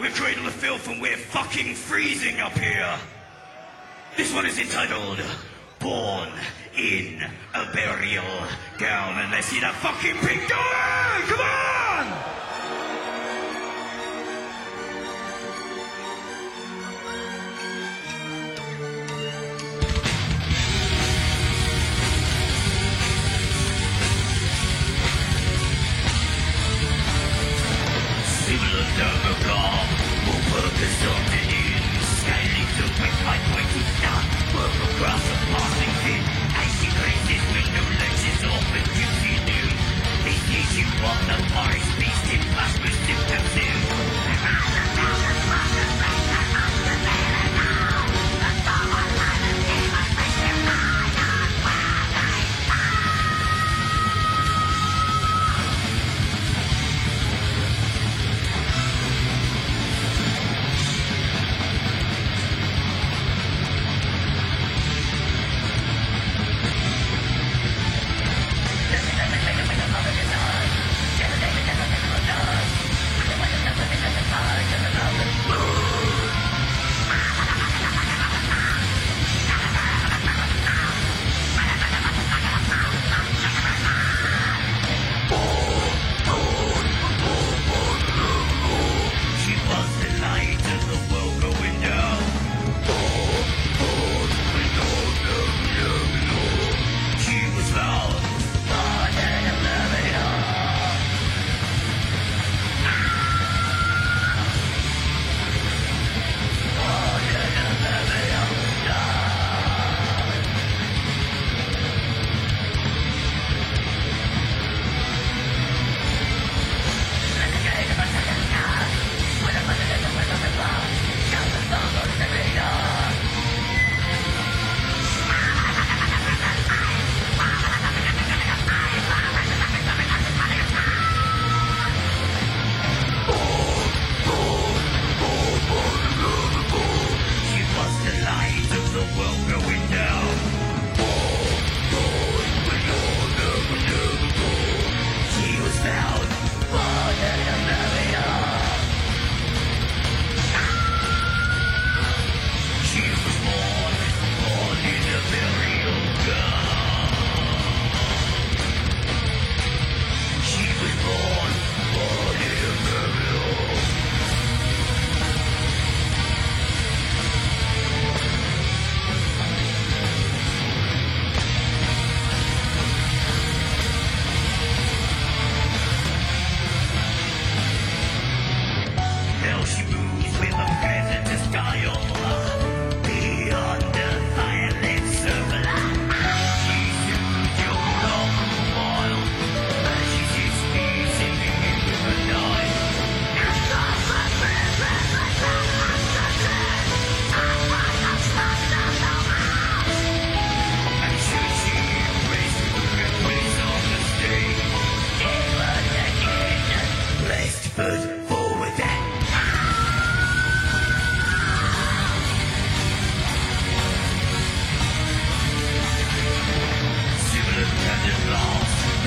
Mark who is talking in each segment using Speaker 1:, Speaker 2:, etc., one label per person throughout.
Speaker 1: We're cradle of filth and we're fucking freezing up here. This one is entitled Born in a Burial Gown. And let's see that fucking pink door! Come on!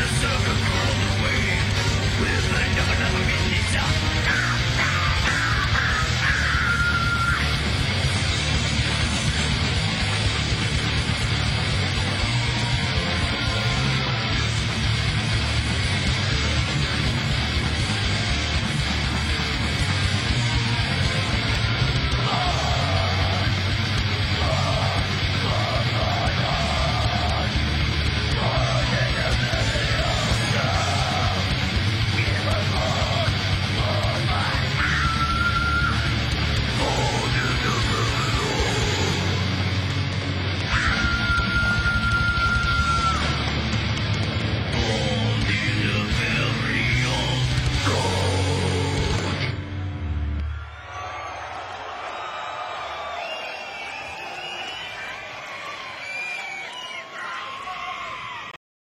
Speaker 1: the a crawled away. With